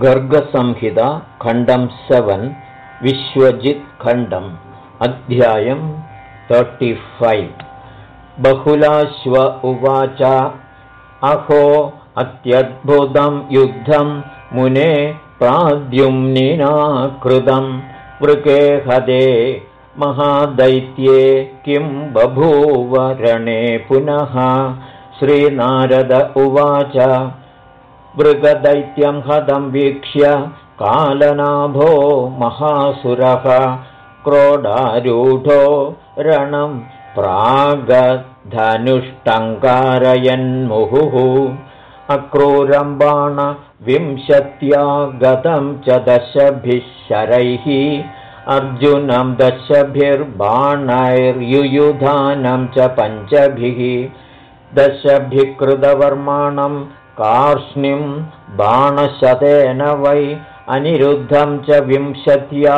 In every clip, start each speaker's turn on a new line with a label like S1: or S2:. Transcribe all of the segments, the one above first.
S1: गर्गसंहिता खण्डं सेवन् विश्वजित्खण्डम् अध्यायं तर्टिफैव् बहुलाश्व उवाच अहो अत्यद्भुतं युद्धं मुने प्राद्युम्निना कृतं वृके हदे महादैत्ये किं बभूवरणे पुनः। श्रीनारद उवाच मृगदैत्यं हदं वीक्ष्य कालनाभो महासुरः क्रोडारूढो रणं प्रागधनुष्टङ्कारयन्मुहुः अक्रूरं बाणविंशत्या गतं च दशभिः शरैः अर्जुनं दशभिर्बाणैर्युयुधानं च पञ्चभिः दशभिकृतवर्माणं कार्ष्णिं बाणशतेन वै अनिरुद्धं च विंशत्या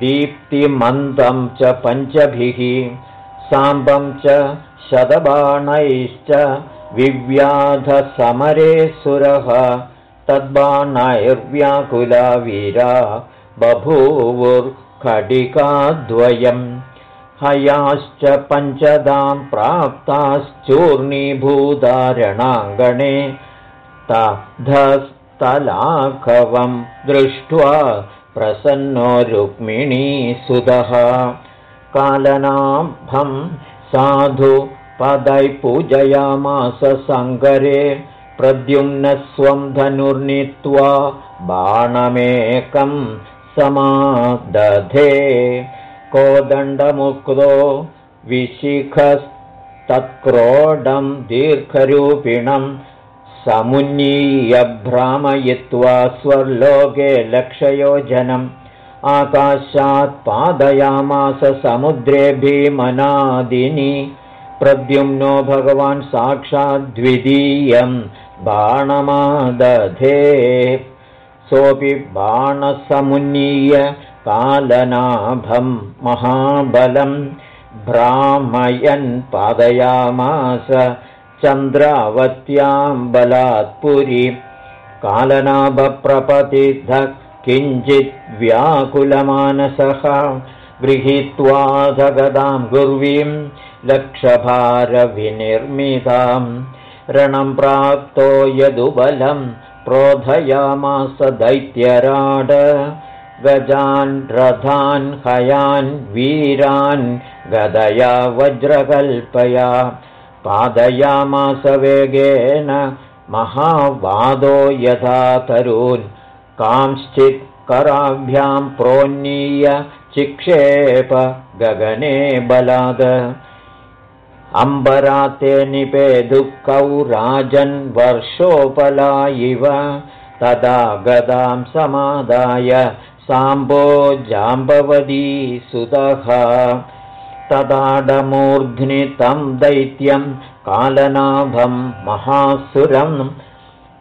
S1: दीप्तिमन्तं च पञ्चभिः साम्बं च शतबाणैश्च विव्याधसमरे सुरः तद्बाणैर्व्याकुला वीरा बभूवुर्खडिकाद्वयम् हयाश्च पञ्चदां प्राप्ताश्चूर्णीभूतारणाङ्गणे तधस्तलाघवं दृष्ट्वा प्रसन्नो रुक्मिणीसुधः कालनाभं साधु पदै पूजयामास सङ्गरे प्रद्युम्नस्वं धनुर्नीत्वा बाणमेकं समादधे। कोदण्डमुक्तो विशिखस्तत्क्रोडं दीर्घरूपिणं समुन्नीय भ्रामयित्वा स्वर्लोके लक्षयोजनम् आकाशात् पादयामास समुद्रे भीमनादिनि प्रद्युम्नो भगवान् साक्षाद्वितीयं बाणमादधे। सोऽपि बाणसमुन्नीय कालनाभं महाबलं भ्रामयन् पादयामास चन्द्रावत्यां बलात्पुरी कालनाभप्रपतिध किञ्चित् व्याकुलमानसः। गृहीत्वा धगदां गुर्वीं लक्षभारविनिर्मिताम्। रणं प्राप्तो यदुबलं प्रोधयामास दैत्यराड। गजान् रथान् हयान् वीरान् गदया वज्रकल्पया पादयामास वेगेन महावादो यथा तरून्। कांश्चित् कराभ्यां प्रोन्नीय चिक्षेप गगने बलाद। अम्बराते निपेदुःखौ राजन् वर्षोपला इव। तदा गदां समादाय साम्बो जाम्बवदी सुतः तदाडमूर्ध्नि तं दैत्यं कालनाभं महासुरं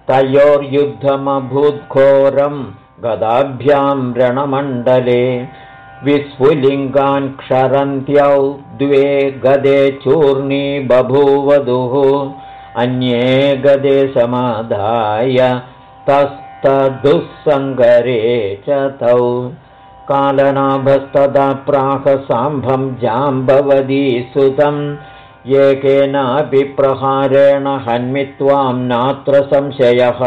S1: तयोर्युद्धमभूद्घोरं गदाभ्यां रणमण्डले विस्फुलिङ्गान् क्षरन्त्यौ द्वे गदे चूर्णी बभूवधुः अन्ये गदे समाधाय तस्तदुःसङ्गरे च तौ कालनाभस्तदा प्राहसाम्भं जाम्बवदी सुतम् एकेनापि प्रहारेण हन्मित्वां नात्र संशयः।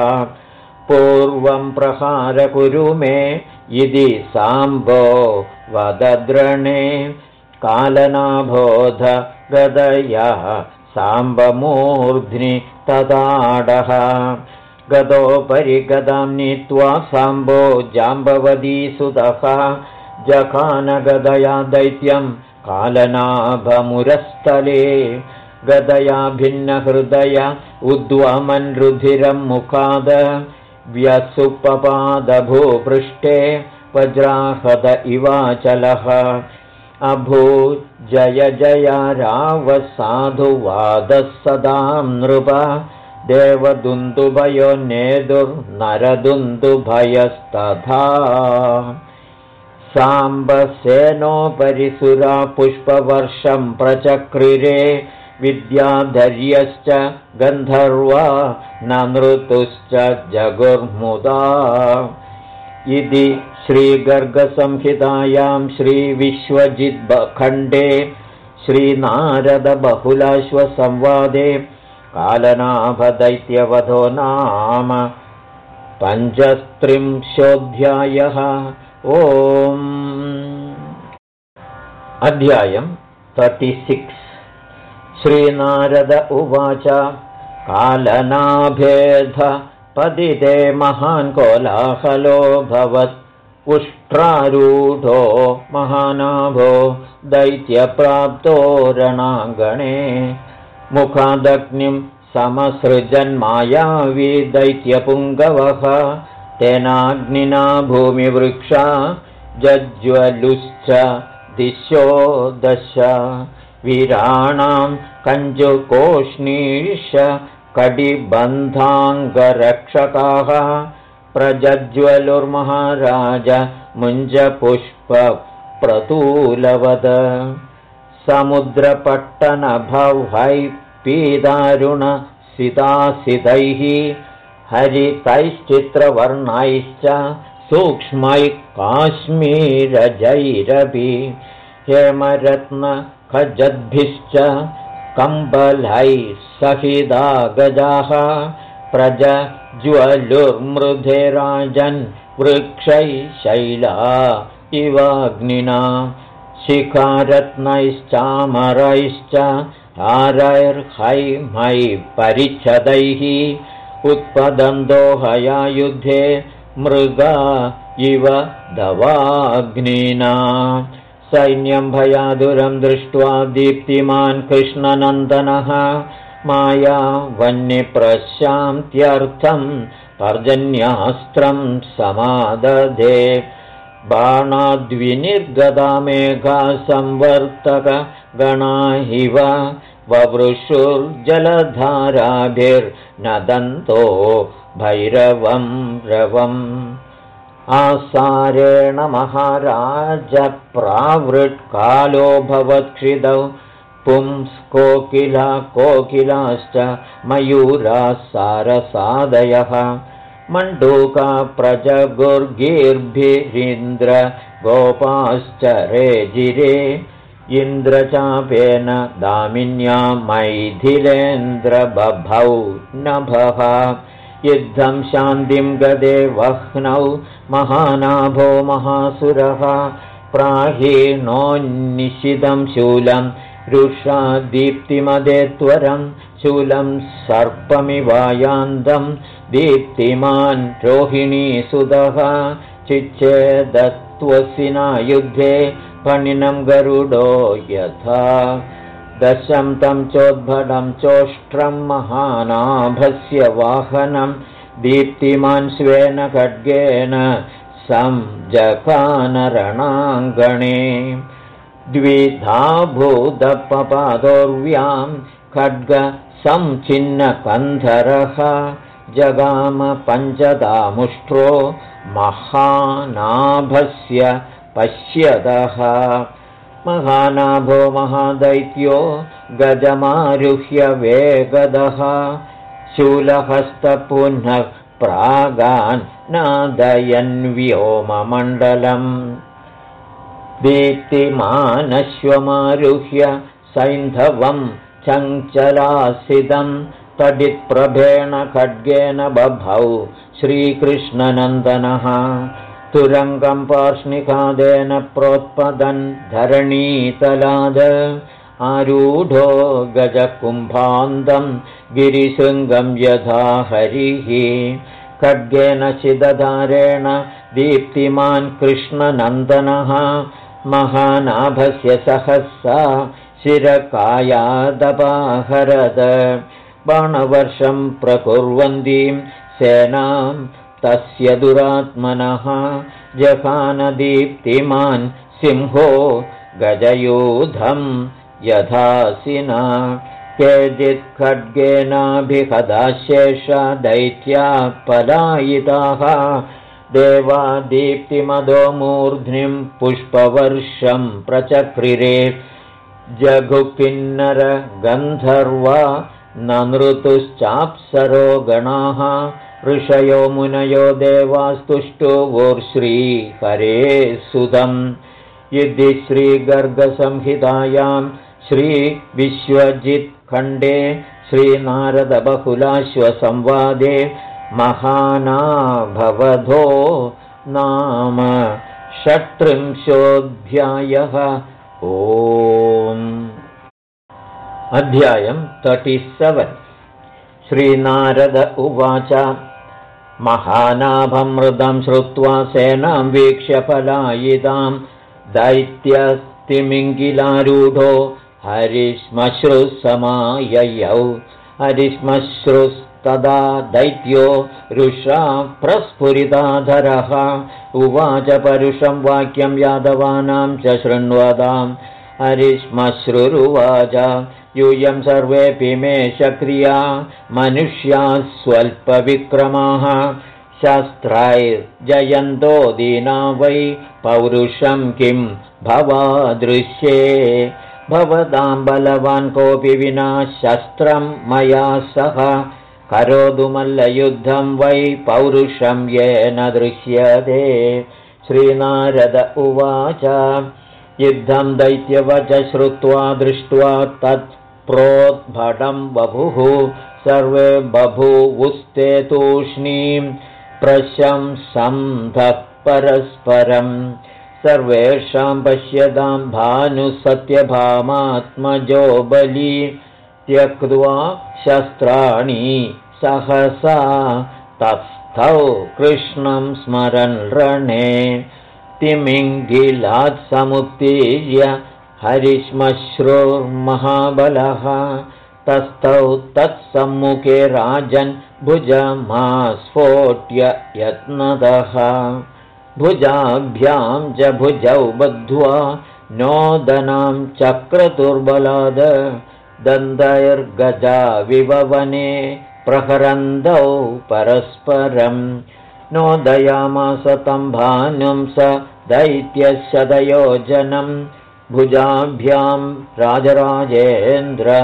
S1: पूर्वं प्रहार कुरु मे इति साम्भो वदद्रणे। कालनाभोध गदयः साम्बमूर्ध्नि तदाडः गदोपरि गदां नीत्वा साम्बो जाम्बवदीसुतः जखानगदया दैत्यं कालनाभमुरस्थले। गदया भिन्नहृदय उद्वमन् रुधिरं मुखाद। व्यसुपपादभूपृष्ठे वज्राहद इवाचलः। अभूजय जय रावसाधुवादः सदां नृप देवदुन्दुभयो नेदुर्नरदुन्दुभयस्तथा साम्बसेनोपरि सुरा पुष्पवर्षं प्रचक्रिरे विद्याधर्यश्च गन्धर्वा न नृतुश्च जगुर्मुदा। इति श्रीगर्गसंहितायां श्रीविश्वजिद्खण्डे श्रीनारदबहुलाश्वसंवादे कालनाभदैत्यवधो नाम पञ्चस्त्रिंशोऽध्यायः। ओम्। अध्यायम् तर्टिसिक्स् श्रीनारद उवाच कालनाभेध पदिते महान् कोलाहलोऽभवत् उष्ट्रारूढो महानाभो दैत्यप्राप्तो रणाङ्गणे मुखादग्निं समसृजन्मायावी दैत्यपुङ्गवः तेनाग्निना भूमिवृक्षा जज्ज्वलुश्च दिशो दश। वीराणां कञ्जुकोष्णीश कडिबन्धाङ्गरक्षकाः प्रज्ज्वलुर्महाराज मुञ्जपुष्पप्रतूलवद समुद्रपट्टनभवै पीदारुणसितासितैः हरितैश्चित्रवर्णैश्च सूक्ष्मैः काश्मीरजैरपि हेमरत्नखजद्भिश्च कम्बलैः सहिदा गजाः प्रजज्वलुर्मृधे राजन् वृक्षैः शैला इवाग्निना शिखारत्नैश्चामरैश्च हारैर्हैमै परिच्छदैः उत्पदन्तो हयायुद्धे मृगा इव दवाग्निना। सैन्यं भयादुरं दृष्ट्वा दीप्तिमान् कृष्णनन्दनः माया वह्निप्रशान्त्यर्थं पर्जन्यास्त्रं समादधे बाणाद्विनिर्गदा मेघा संवर्तकगणा इव ववृषुर्जलधाराभिर्नदन्तो भैरवं रवम्। आसारेण महाराजप्रावृत्कालो भवत्क्षिदौ पुंस्कोकिला कोकिलाश्च मयूराः सारसादयः मण्डूका प्रजगुर्गीर्भिरिन्द्र गोपाश्च रेजिरे इन्द्रचापेन दामिन्या मैथिलेन्द्रबभौ नभः। युद्धं शान्तिं गदे वह्नौ महानाभो महासुरः। प्राहीणोन्निशितं शूलं रुषा दीप्तिमदे त्वरं शूलं सर्पमिवायान्दं दीप्तिमान् रोहिणीसुदः चिच्छेदत्वसिना युद्धे फणिनं गरुडो यथा। दशं तं चोद्भटं चोष्ट्रं महानाभस्य वाहनं। दीप्तिमान् स्वेन खड्गेन संजखानरणाङ्गणे द्विधाभूतपपादोर्व्यां खड्गसंचिन्नकन्धरः जगाम पञ्चदामुष्ट्रो महानाभस्य पश्यतः महानाभो महादैत्यो गजमारुह्य वेगदः। शूलहस्तपुनः प्रागान् नादयन् व्योममण्डलम् दीप्तिमानश्वमारुह्य सैन्धवं चञ्चलासिदं तडित्प्रभेण खड्गेन बभौ श्रीकृष्णनन्दनः। तुरङ्गं पार्ष्णिकादेन प्रोत्पदन् धरणीतलाद। आरूढो गजकुम्भान्दं गिरिशृङ्गं यथा हरिः। खड्गेन चिदधारेण दीप्तिमान् कृष्णनन्दनः। महानाभस्य सहसा शिरकायादपाहरद बाणवर्षं प्रकुर्वन्तीं। सेनां तस्य दुरात्मनः जखानदीप्तिमान् सिंहो गजयूधं यथासिना। केचित् खड्गेनाभिहदाशेषा दैत्या पलायिताः। देवादीप्तिमदो मूर्ध्निं पुष्पवर्षं प्रचक्रिरे। जघुकिन्नरगन्धर्वा न नृतुश्चाप्सरो गणाः ऋषयो मुनयो देवास्तुष्टुवोर्श्रीहरे सुदम् यदि श्रीगर्गसंहितायां श्रीविश्वजित्खण्डे श्रीनारदबहुलाश्वसंवादे महानाभवधो नाम षट्त्रिंशोऽध्यायः। ओ अध्यायं तर्टि सेवेन् श्रीनारद उवाच महानाभमृदं श्रुत्वा सेनां वीक्ष्य पलायितां दैत्यस्तिमिङ्गिलारूढो हरिश्मश्रुसमाययौ हरिश्मश्रुस्तदा दैत्यो रुषा प्रस्फुरिताधरः। उवाच परुषं वाक्यं यादवानां च शृण्वताम् हरिश्मश्रुरुवाच यूयं सर्वेऽपि मे शक्रिया। मनुष्याः स्वल्पविक्रमाः। शस्त्रैर्जयन्तो दीना वै। पौरुषं किं भवादृश्ये। भवतां बलवान् कोऽपि विना शस्त्रं मया सह। करोतु मल्लयुद्धं वै। पौरुषं येन दृश्यते। श्रीनारद उवाच युद्धं दैत्यवच श्रुत्वा दृष्ट्वा तत् प्रोद्भटं बभुः। सर्वे बभूवुस्ते तूष्णीं प्रशंसन्धः परस्परम्। सर्वेषां पश्यतां भानुसत्यभामात्मजो बली त्यक्त्वा शस्त्राणि सहसा तस्थौ कृष्णं स्मरन् रणे तिमिङ्गिलात् समुत्तीर्य हरिश्मश्रुर्महाबलः तस्थौ तत्सम्मुखे राजन् भुजमास्फोट्य यत्नतः भुजाभ्यां च भुजौ बद्ध्वा नोदनां चक्रतुर्बलाद दन्तैर्गजा विववने प्रहरन्दौ परस्परं नोदयामास तं भानुं स दैत्यशदयोजनं भुजाभ्यां राजराजेन्द्र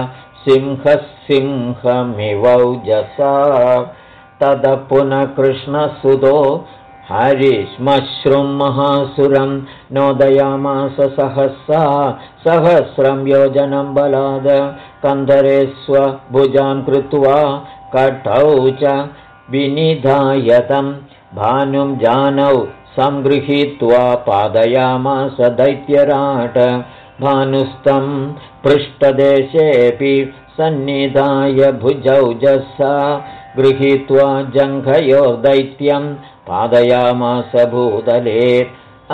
S1: सिंहः सिंहमिवौजसा ततः पुनः कृष्णसुतो हरिश्मश्रुं महासुरं नोदयामास सहसा सहस्रं योजनं बलाद। कन्धरे स्वभुजां कृत्वा कटौ च विनिधायतं भानुं जानौ सङ्गृहीत्वा पादयामास दैत्यराट भानुस्तं पृष्ठदेशेऽपि सन्निधाय भुजौ जसा गृहीत्वा जङ्घयो दैत्यं पादयामास भूतले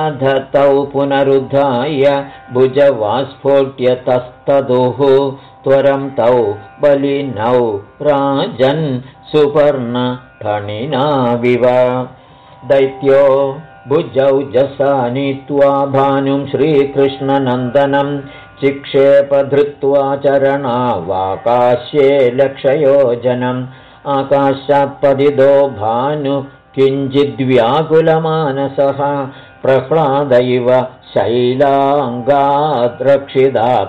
S1: अध तौ पुनरुद्धाय भुजवास्फोट्यतस्तदुः। त्वरं तौ बलिनौ राजन् सुपर्णफणिनाविव दैत्यो भुजौ जसा नीत्वा भानुं श्रीकृष्णनन्दनं चिक्षेपधृत्वा चरणावाकाश्ये लक्षयोजनम् आकाशात्पदिदो भानु किञ्चिद्व्याकुलमानसः प्रह्लादैव शैलाङ्गाद्रक्षिता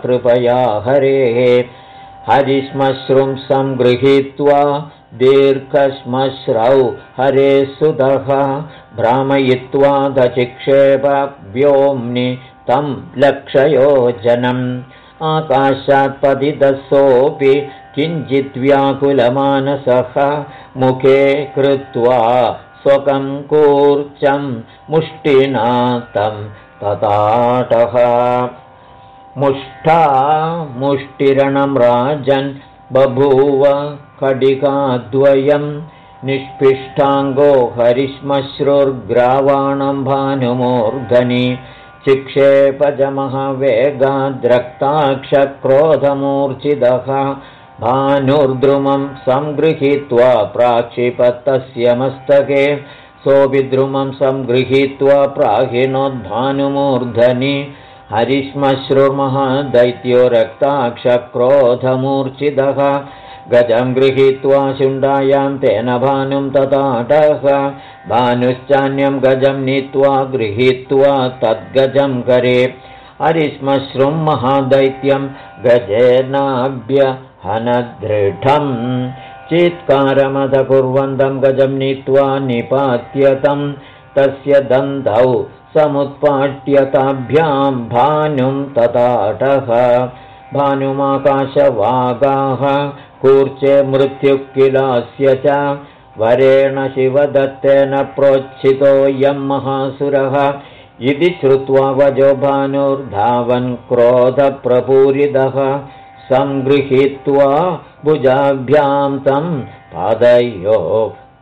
S1: कृपया हरेः। हरिश्मश्रुं सङ्गृहीत्वा दीर्घश्मश्रौ हरे सुतः भ्रामयित्वा दचिक्षेप व्योम्नि तं लक्षयोजनम् आकाशात्पतितसोऽपि किञ्चिद्व्याकुलमानसः मुखे कृत्वा स्वकं कूर्चं मुष्टिना तं तताटः मुष्ठा मुष्टिरणं राजन् बभूव कडिकाद्वयं निष्पिष्टाङ्गो हरिश्मश्रुर्ग्रावाणं भानुमूर्धनि चिक्षेपजमः भानुर्द्रुमं सङ्गृहीत्वा प्राक्षिपत्तस्य मस्तके सोऽभिद्रुमं सङ्गृहीत्वा प्राहिणोद्भानुमूर्धनि हरिश्मश्रुर्महादैत्यो रक्ताक्षक्रोधमूर्च्छितः गजं गृहीत्वा शुण्डायां तेन भानुं तताटः। भानुश्चान्यं गजं नीत्वा गृहीत्वा तद्गजं करे। हरिश्मश्रुं महादैत्यं गजेनाभ्यहनदृढम् चित्कारमद कुर्वन्तं गजं नीत्वा निपात्यतं। तस्य दन्तौ समुत्पाट्यताभ्यां भानुं तताटः। भानुमाकाशवागाः कूर्चे मृत्युः किलास्य च। वरेण शिवदत्तेन प्रोच्छितोऽयं महासुरः। इति श्रुत्वा वजो भानुर्धावन् क्रोधप्रपूरितः। सङ्गृहीत्वा भुजाभ्यां तं पादयो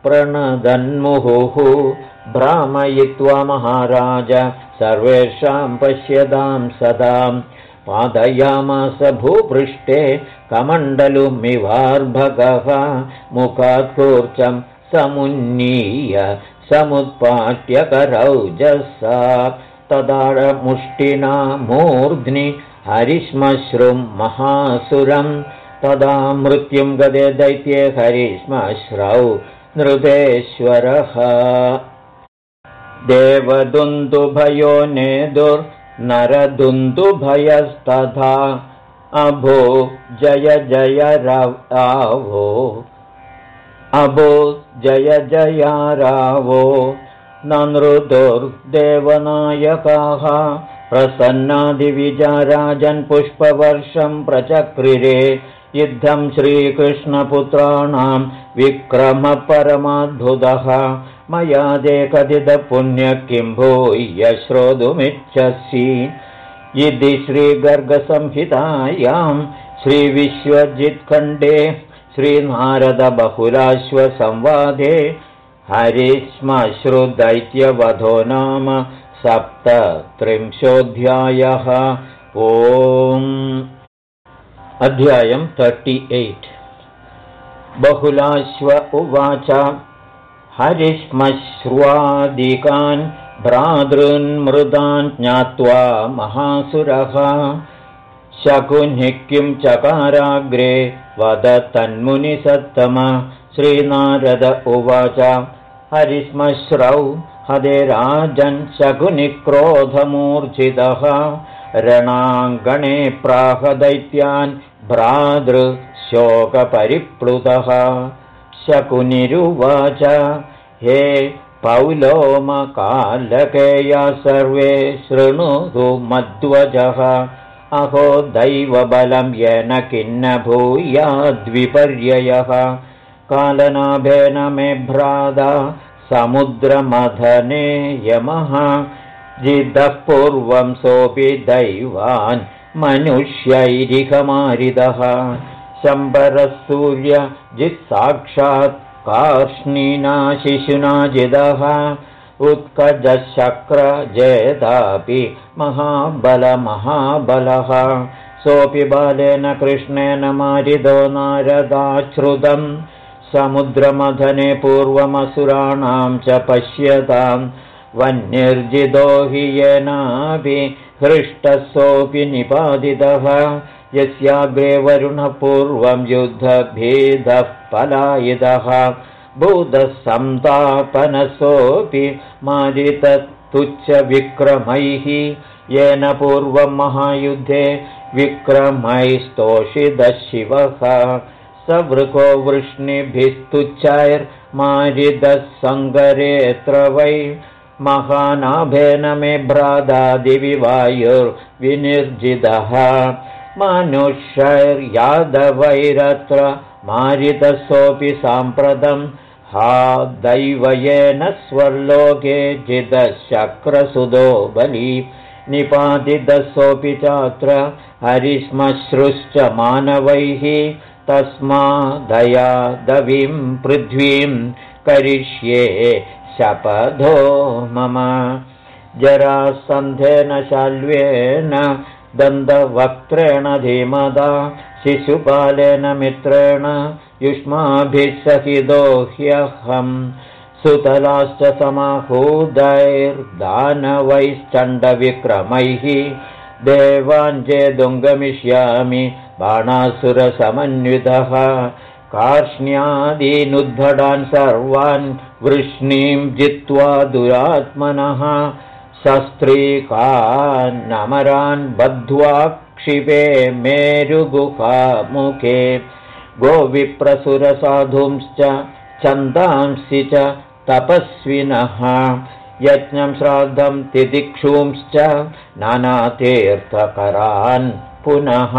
S1: प्रणदन्मुहुः। भ्रामयित्वा महाराज सर्वेषां पश्यतां सदां पादयामास भूपृष्ठे कमण्डलुमिवार्भगः मुखात् कूर्चं समुन्नीय समुत्पाट्यकरौजसा तदारमुष्टिना मूर्ध्नि हरिश्मश्रुं महासुरं तदा मृत्युं गदे दैत्ये हरिश्मश्रौ नृपेश्वरः। देवदुन्दुभयो नेदुर्नरदुन्दुभयस्तथा अभो जय जय रावो अभो जय जय रावो। नृदुर्देवनायकाः प्रसन्नादिविजाराजन् पुष्पवर्षं प्रचक्रिरे। युद्धं श्रीकृष्णपुत्राणां विक्रमपरमाद्भुतः मया दे कथितपुण्य भूय श्रोतुमिच्छसि इति श्रीगर्गसंहितायां श्रीविश्वजित्खण्डे श्रीनारदबहुलाश्वसंवादे हरिश्मश्रुदैत्यवधो नाम सप्तत्रिंशोऽध्यायः। ओम्। अध्यायम् तर्टि एय्ट् बहुलाश्व उवाच हरिश्मश्रुवादिकान् भ्रातृन्मृदान् ज्ञात्वा महासुरः। शकुनि किं चकाराग्रे वद तन्मुनिसत्तम। श्रीनारद उवाच हरिश्मश्रौ हदे राजन् शकुनिक्रोधमूर्छितः रणाङ्गणे प्राहदैत्यान् भ्रातृशोकपरिप्लुतः शकुनिरुवाच। हे पौलोमकालकेया सर्वे शृणुतु मध्वजः अहो दैवबलं येन किन्न भूयाद्विपर्ययः। कालनाभेन मे भ्राता समुद्रमथने यमः। जिदः पूर्वं सोऽपि दैवान् मनुष्यैरिहमारिदः शम्बरः सूर्यजित्साक्षात् कार्ष्णिना शिशुना जिदः उत्कजशक्रजेतापि महाबलमहाबलः सोऽपि बालेन कृष्णेन मारिदो नारदाश्रुतम् समुद्रमथने पूर्वमसुराणां च पश्यतां। वन्यर्जितो हि येनापि हृष्टसोऽपि निपादितः यस्याग्रे वरुणपूर्वं युद्धभेदः पलायितः भूतसन्तापनसोऽपि मारितत्तुच्छविक्रमैः येन पूर्वं महायुद्धे विक्रमैस्तोषितः शिवः सवृको वृष्णिभिस्तुच्छैर्मारिदः सङ्गरेऽत्र वै महानाभेन मे भ्रादादिविवायुर्विनिर्जितः मनुष्यैर्यादवैरत्र मारितसोऽपि साम्प्रतं हा दैवयेन स्वर्लोके जितशक्रसुदो बली निपातितसोऽपि चात्र हरिश्मश्रुश्च मानवैः तस्मादया दवीं पृथ्वीं करिष्ये शपथो मम जरासन्धेन शाल्वेन दन्तवक्त्रेण धीमदा शिशुपालेन मित्रेण युष्माभिः सहितो ह्यहम् सुतलाश्च समाहूदैर्दानवैश्चण्डविक्रमैः देवाञ्चेदुङ्गमिष्यामि बाणासुरसमन्वितः। कार्ष्ण्यादीनुद्भटान् सर्वान् वृष्णीं जित्वा दुरात्मनः सस्त्रीकान्नमरान् बद्ध्वा क्षिपे मेरुगुहामुखे गोविप्रसुरसाधुंश्च छन्दांसि च तपस्विनः। यज्ञं श्राद्धं तिदिक्षूंश्च नानातीर्थकरान् पुनः।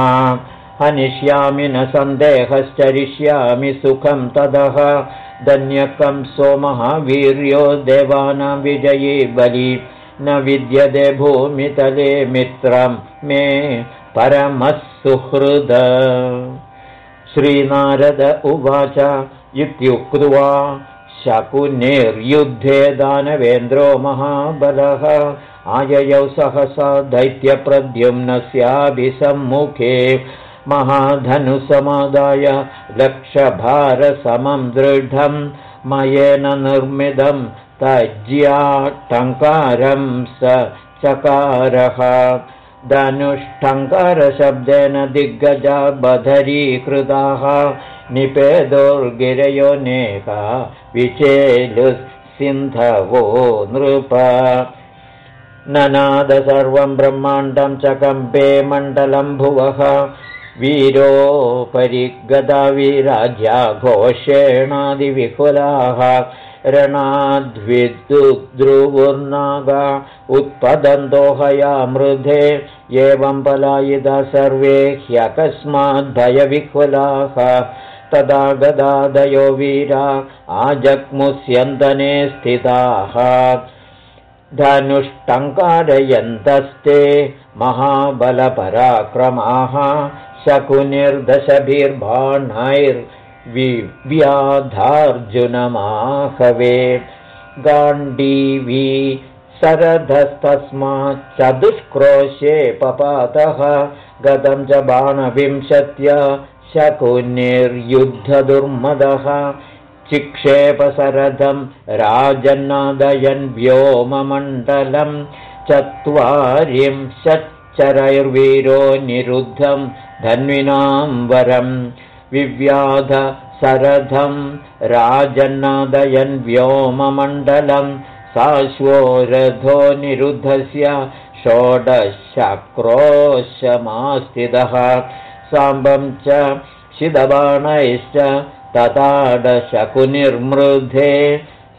S1: हनिष्यामि न सन्देहश्चरिष्यामि सुखं तदः। धन्यकं सोमः वीर्यो देवानां विजयी बलि न विद्यते भूमितले मित्रं मे परमः सुहृद। श्रीनारद उवाच इत्युक्त्वा शकुनिर्युद्धे दानवेन्द्रो महाबलः आययौ सहसा दैत्यप्रद्युम्नस्याभिसम्मुखे महाधनुसमादाय लक्षभारसमं दृढं मयेन निर्मितं तज्याटङ्कारं स चकारः। धनुष्टङ्कारशब्देन दिग्गजा बधरीकृताः। निपेदोर्गिरयो नेका विचेलुसिन्धवो नृप। ननाद सर्वं ब्रह्माण्डं च कम्पे मण्डलं भुवः। वीरोपरि गदाविराज्या घोषेणादिविकुलाः रणाद्विद्रुवुर्नागा उत्पदन्तोहया मृधे एवं पलायिता सर्वे ह्यकस्माद्भयविह्वलाः तदा गदादयो वीरा आजग्मुस्यन्तने स्थिताः। धनुष्टङ्कारयन्तस्ते महाबलपराक्रमाः शकुनिर्दशभिर्बाणैर्विव्याधार्जुनमाहवे गाण्डीवी चतुष्क्रोशे पपातः गतं च बाणविंशत्य शकुनिर्युद्धदुर्मदः चिक्षेपसरथं राजन्नादयन् व्योममण्डलं चत्वारिंशच्चरैर्वीरो निरुद्धं धन्विनां वरं विव्याधसरथं राजन्नादयन् व्योममण्डलं साश्वो निरुद्धस्य षोडशक्रोशमास्थितः। साम्बं च शिदबाणैश्च तताडशकुनिर्मृधे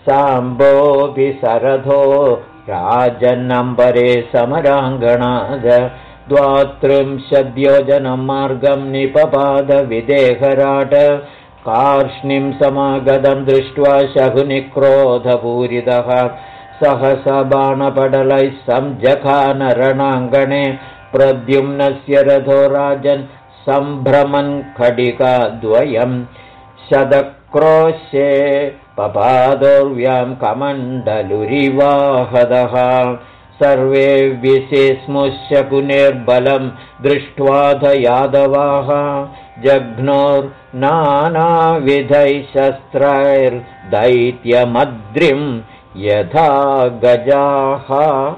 S1: साम्बोऽपि सरथो राजन्नम्बरे समराङ्गणाद द्वात्रिंशद्योजनं मार्गं निपपादविदेहराट कार्ष्णिं समागतं दृष्ट्वा शकुनिक्रोधपूरितः सहसा बाणपटलैः संजखानरणाङ्गणे प्रद्युम्नस्य रथो राजन् सम्भ्रमन् खडिकाद्वयम्। शतक्रोशे पपादोर्व्यां कमण्डलुरिवाहदः सर्वे विशिस्मुशकुनिर्बलं दृष्ट्वाध यादवाः। जघ्नोर्नानाविधैः शस्त्रैर्दैत्यमद्रिं यथा गजाः।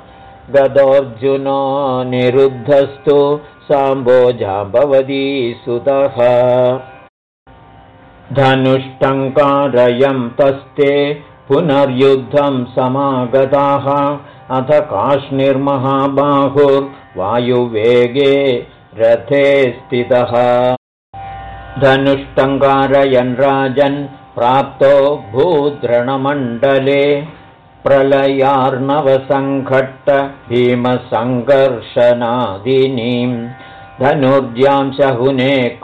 S1: गदोऽर्जुनो निरुद्धस्तु साम्बोजाम्बवती सुतः। धनुष्टङ्कारयं तस्ते पुनर्युद्धं समागताः अथ काश्निर्महाबाहुर्वायुवेगे रथे स्थितः। धनुष्टङ्कारयन् राजन् प्राप्तो भूद्रणमण्डले प्रलयार्णवसङ्घट्ट भीमसङ्घर्षणादिनीम् धनुर्ज्यां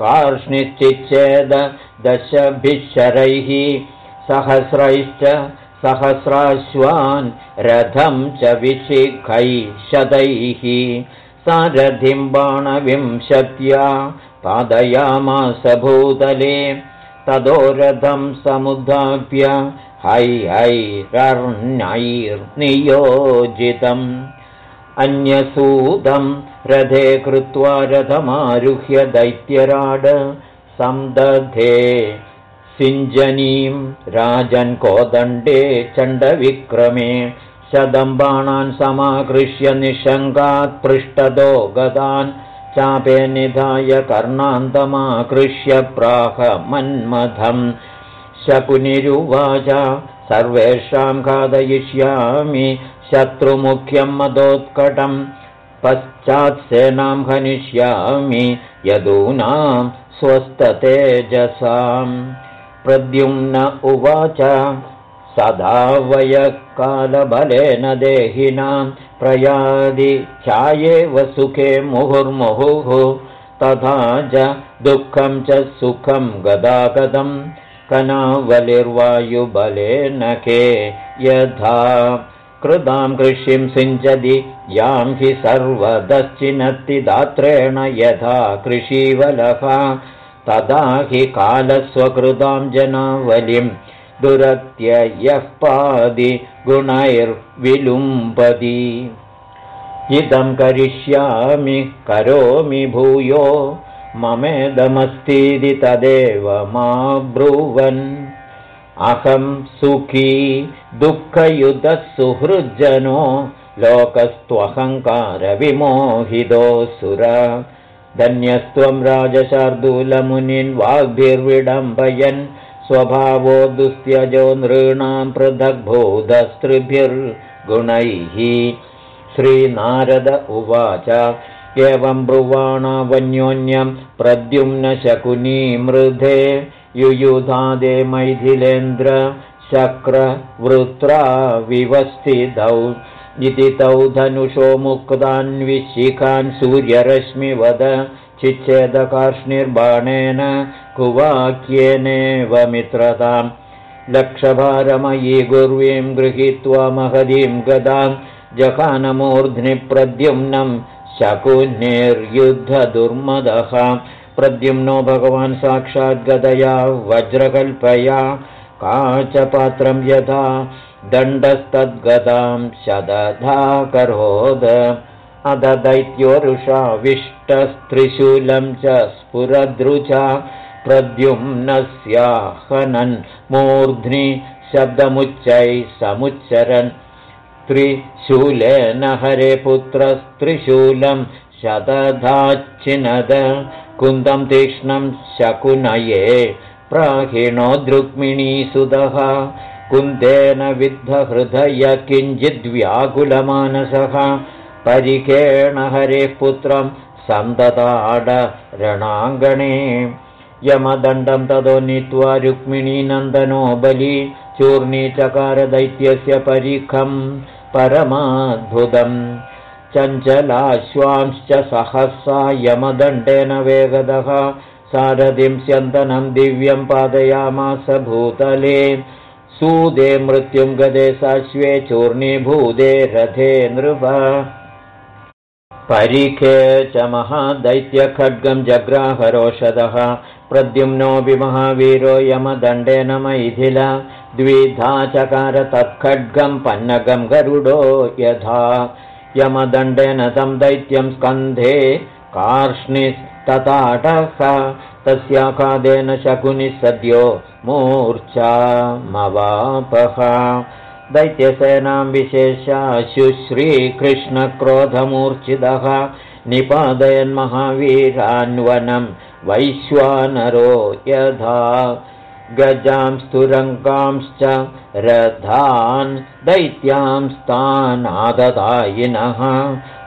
S1: कार्ष्णिश्चिच्छेद दशभिशरैः सहस्रैश्च सहस्राश्वान् रथं च विशिखैः शतैः सारथिं बाणविंशत्या पादयामास भूतले तदो रथं समुद्धाप्य है हैरर्णैर्नियोजितम् अन्यसूदं रथे कृत्वा रथमारुह्य दैत्यराड संदधे सिञ्जनीं राजन् कोदण्डे चण्डविक्रमे शदम्बाणान् समाकृष्य निशङ्गात् पृष्ठदो गदान् चापे निधाय कर्णान्तमाकृष्य प्राह मन्मथम् शकुनिरुवाच सर्वेषां खादयिष्यामि शत्रुमुख्यं मदोत्कटम् पश्चात्सेनां हनिष्यामि यदूनां स्वस्थतेजसाम् प्रद्युम्न उवाच सदा वयकालबलेन देहिनां प्रयादि चायेव सुखे मुहुर्मुहुः तथा च दुःखं च सुखं गदागदं कनावलिर्वायुबलेन के यथा। कृतां कृषिं सिञ्चति यां हि सर्वदश्चिनत्ति दात्रेण यथा कृषीवलः तदा हि कालस्वकृतां जनावलिं दुरत्ययः पादि गुणैर्विलुम्बति इदं करिष्यामि करोमि भूयो ममेदमस्तीति तदेव मा ब्रुवन् अहं सुखी दुःखयुतः सुहृज्जनो लोकस्त्वहङ्कारविमोहितोऽसुर धन्यस्त्वं राजशार्दूलमुनिन् वाग्भिर्विडम्बयन् स्वभावो दुस्त्यजो नृणां पृथग्भूतस्त्रिभिर्गुणैः। श्रीनारद उवाच एवं ब्रुवाणावन्योन्यं प्रद्युम्नशकुनी मृधे युयुधादे मैथिलेन्द्र शक्रवृत्रा विवस्थितौ इति तौ धनुषो मुक्तान्विशिखान् सूर्यरश्मिवद चिच्छेदकार्ष्णिर्बाणेन कुवाक्येनेव मित्रताम्। लक्षभारमयी गुर्वीं गृहीत्वा महदीं गदां जखानमूर्ध्नि प्रद्युम्नं शकुनिर्युद्धदुर्मदः प्रद्युम्नो भगवान् साक्षाद्गदया वज्रकल्पया। काचपात्रं यथा दण्डस्तद्गदां शदधाकरोद। अददैत्योरुषाविष्टस्त्रिशूलं च स्फुरदृचा प्रद्युम्नस्याहनन् मूर्ध्नि शब्दमुच्चैः समुच्चरन्। त्रिशूलेन हरे पुत्रस्त्रिशूलं शतधाच्छिनद कुन्दं तीक्ष्णं शकुनये प्राहिणो दृक्मिणीसुतः कुन्देन विद्धहृदय किञ्चिद्व्याकुलमानसः परिकेण हरेः पुत्रं सन्तताड रणाङ्गणे। यमदण्डं ततो नीत्वा रुक्मिणीनन्दनो बली चूर्णीचकारदैत्यस्य परिखं परमाद्भुतम्। चञ्चलाश्वांश्च सहसा यमदण्डेन वेगदः। सारथिं स्यन्तनं दिव्यं पादयामास भूतले सूदे मृत्युं गदे साश्वे चूर्णीभूते रथे नृप। परिखे च महादैत्यखड्गं जग्राहरोषधः। प्रद्युम्नोऽपि महावीरो यमदण्डेन मैथिल। द्विधा चकार तत्खड्गं पन्नगं गरुडो यथा। यमदण्डेन तं दैत्यं स्कन्धे कार्ष्णिस्तताटः तस्याखादेन शकुनिः सद्यो मूर्च्छामवापः दैत्यसेनां विशेषाशुश्रीकृष्णक्रोधमूर्च्छितः निपादयन्महावीरान्वनं वैश्वानरो यथा। गजांस्तुरङ्गांश्च रथान् दैत्यांस्तानाददायिनः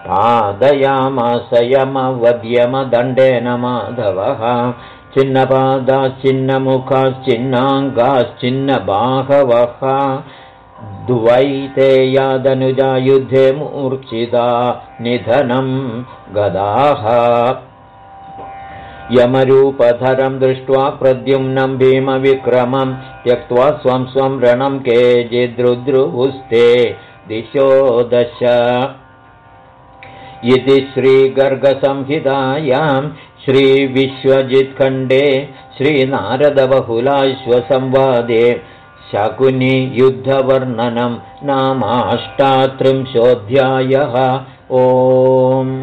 S1: पादयामासयमवद्यमदण्डेन माधवः। चिन्नपादाश्चिन्नमुखाश्चिन्नाङ्गाश्चिन्नबाहवः द्वैतेयादनुजा युद्धे मूर्च्छिता निधनं गदाः। यमरूपधरं दृष्ट्वा प्रद्युम्नं भीमविक्रमं त्यक्त्वा स्वं स्वं रणं केचिद्रुद्रुहुस्ते दिशो दश इति श्रीगर्गसंहितायां श्रीविश्वजित्खण्डे श्रीनारदबहुलाश्वसंवादे शकुनियुद्धवर्णनं नामाष्टात्रिंशोऽध्यायः ओम्।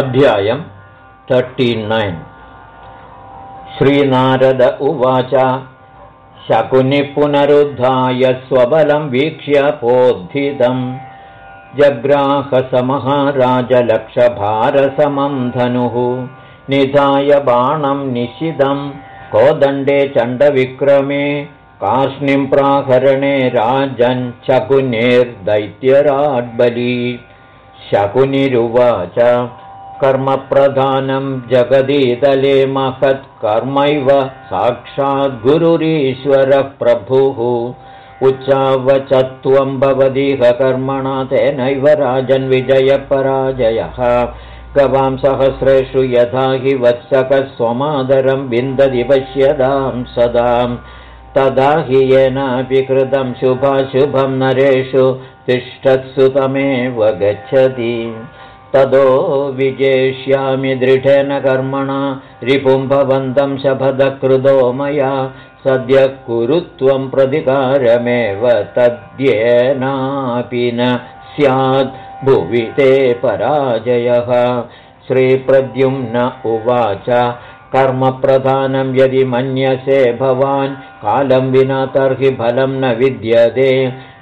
S1: अध्यायम् तर्टिनैन् श्रीनारद उवाच शकुनिपुनरुद्धाय स्वबलं वीक्ष्य पोद्धितम् जग्राहसमहाराजलक्षभारसमं धनुः। निधाय बाणं निशिदं कोदण्डे चण्डविक्रमे कार्ष्णिं प्राहरणे राजन् शकुनिर्दैत्यराड्बली। शकुनिरुवाच कर्मप्रधानं जगदीतले महत्कर्मैव साक्षाद्गुरुरीश्वरः प्रभुः उच्चावचत्वं भवदीह कर्मणा तेनैव राजन्विजयपराजयः गवां सहस्रेषु यथा हि वत्सकः स्वमादरं विन्दति पश्यदां सदां। तदा हि येनापि कृतं शुभाशुभं नरेषु तिष्ठत्सु तमेव गच्छति। ततो विजेष्यामि दृढेन कर्मणा रिपुम्भवन्तं शपथकृतो मया सद्यः कुरु त्वं प्रतिकारमेव तद्येनापि न स्यात् भुवि ते पराजयः। श्रीप्रद्युम्न उवाच कर्मप्रधानं यदि मन्यसे भवान् कालं विना तर्हि फलं न विद्यते।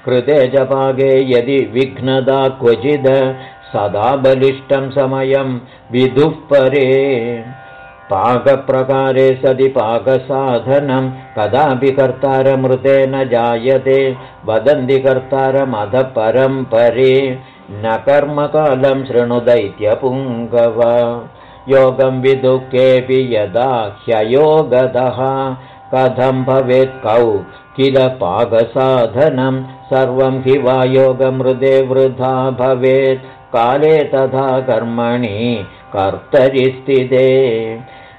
S1: कृते च पाके यदि विघ्नदा क्वचिद् सदा बलिष्ठं समयं विदुः परे पाकप्रकारे सति पाकसाधनं कदापि कर्तारमृते न जायते वदन्ति कर्तारमध परम्परे न कर्मकालं शृणुदैत्यपुङ्गव योगं विदुःखेऽपि यदा ह्ययोगदः कथं भवेत् कौ किल पाकसाधनं सर्वं हि वा योगमृदे वृथा भवेत् काले तथा कर्मणि कर्तरि स्थिते